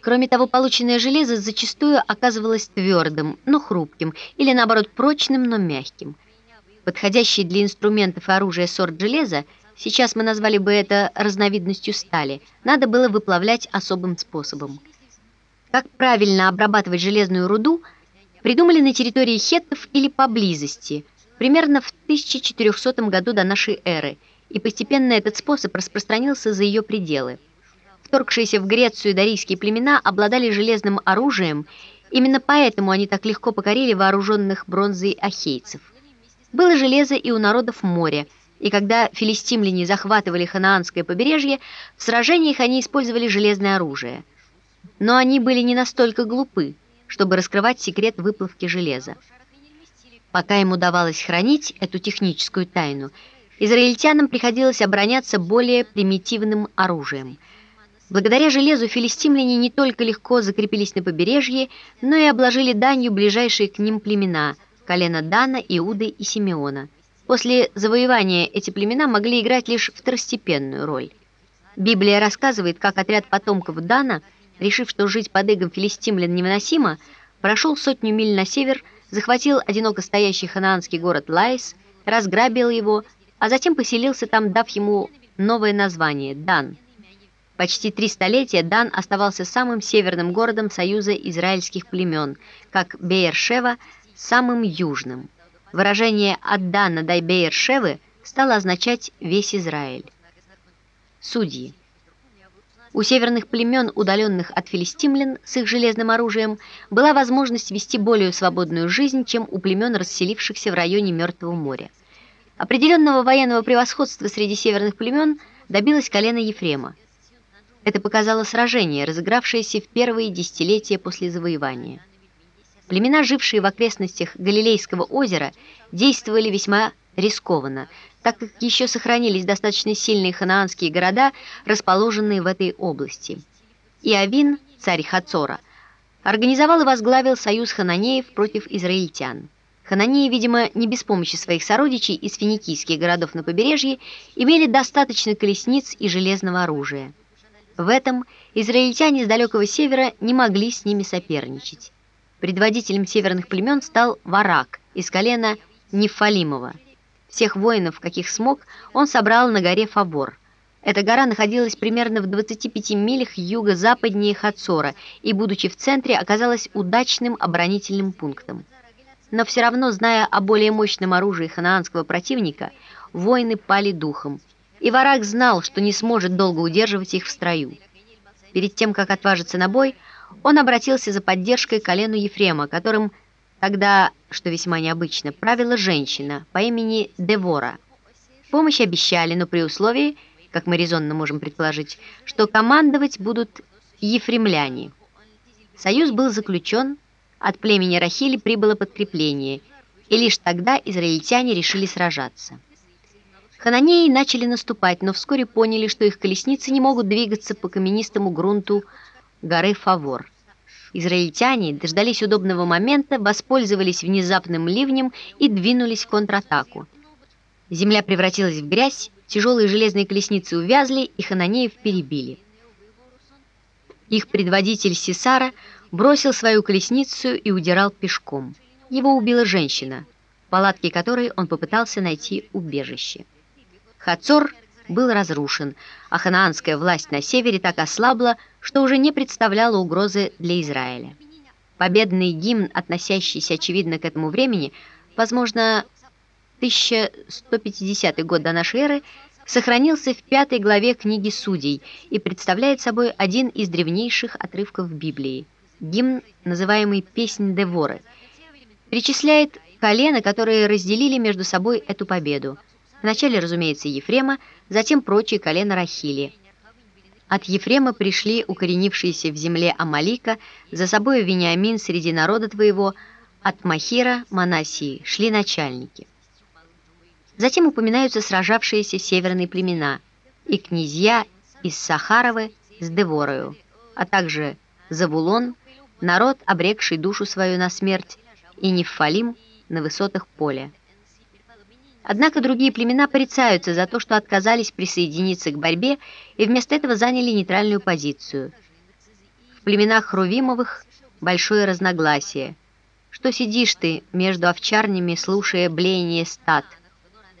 Кроме того, полученное железо зачастую оказывалось твердым, но хрупким, или наоборот прочным, но мягким. Подходящий для инструментов и оружия сорт железа, сейчас мы назвали бы это разновидностью стали, надо было выплавлять особым способом. Как правильно обрабатывать железную руду, придумали на территории хеттов или поблизости, примерно в 1400 году до нашей эры, и постепенно этот способ распространился за ее пределы. Вторгшиеся в Грецию дарийские племена обладали железным оружием, именно поэтому они так легко покорили вооруженных бронзой ахейцев. Было железо и у народов моря, и когда филистимляне захватывали ханаанское побережье, в сражениях они использовали железное оружие. Но они были не настолько глупы, чтобы раскрывать секрет выплавки железа. Пока им удавалось хранить эту техническую тайну, израильтянам приходилось обороняться более примитивным оружием – Благодаря железу филистимляне не только легко закрепились на побережье, но и обложили данью ближайшие к ним племена – колено Дана, Иуды и Симеона. После завоевания эти племена могли играть лишь второстепенную роль. Библия рассказывает, как отряд потомков Дана, решив, что жить под игом филистимлян невыносимо, прошел сотню миль на север, захватил одиноко стоящий ханаанский город Лайс, разграбил его, а затем поселился там, дав ему новое название – Дан – Почти три столетия Дан оставался самым северным городом союза израильских племен, как Беэр-Шева – самым южным. Выражение «от Дана до Беэр-Шевы» стало означать «весь Израиль». Судьи. У северных племен, удаленных от филистимлян с их железным оружием, была возможность вести более свободную жизнь, чем у племен, расселившихся в районе Мертвого моря. Определенного военного превосходства среди северных племен добилось колено Ефрема. Это показало сражение, разыгравшееся в первые десятилетия после завоевания. Племена, жившие в окрестностях Галилейского озера, действовали весьма рискованно, так как еще сохранились достаточно сильные ханаанские города, расположенные в этой области. Иовин, царь Хацора, организовал и возглавил союз хананеев против израильтян. Хананеи, видимо, не без помощи своих сородичей из финикийских городов на побережье, имели достаточно колесниц и железного оружия. В этом израильтяне с далекого севера не могли с ними соперничать. Предводителем северных племен стал Варак из колена Нефалимова. Всех воинов, каких смог, он собрал на горе Фабор. Эта гора находилась примерно в 25 милях юго-западнее Хацора и, будучи в центре, оказалась удачным оборонительным пунктом. Но все равно, зная о более мощном оружии ханаанского противника, воины пали духом – и Варак знал, что не сможет долго удерживать их в строю. Перед тем, как отважиться на бой, он обратился за поддержкой к колену Ефрема, которым тогда, что весьма необычно, правила женщина по имени Девора. Помощь обещали, но при условии, как мы резонно можем предположить, что командовать будут ефремляне. Союз был заключен, от племени Рахили прибыло подкрепление, и лишь тогда израильтяне решили сражаться. Хананеи начали наступать, но вскоре поняли, что их колесницы не могут двигаться по каменистому грунту горы Фавор. Израильтяне дождались удобного момента, воспользовались внезапным ливнем и двинулись в контратаку. Земля превратилась в грязь, тяжелые железные колесницы увязли, и хананеев перебили. Их предводитель Сесара бросил свою колесницу и удирал пешком. Его убила женщина, в палатке которой он попытался найти убежище. Хацор был разрушен, а ханаанская власть на севере так ослабла, что уже не представляла угрозы для Израиля. Победный гимн, относящийся, очевидно, к этому времени, возможно, 1150 год до нашей эры, сохранился в пятой главе книги Судей и представляет собой один из древнейших отрывков Библии. Гимн, называемый «Песнь Деворы», перечисляет колено, которые разделили между собой эту победу. Вначале, разумеется, Ефрема, затем прочие колена Рахили. От Ефрема пришли укоренившиеся в земле Амалика, за собой Вениамин среди народа твоего, от Махира, Манасии, шли начальники. Затем упоминаются сражавшиеся северные племена и князья из Сахаровы с Деворою, а также Завулон, народ, обрекший душу свою на смерть, и Нефалим на высотах поля. Однако другие племена порицаются за то, что отказались присоединиться к борьбе и вместо этого заняли нейтральную позицию. В племенах Хрувимовых большое разногласие. Что сидишь ты между овчарнями, слушая блеяние стад –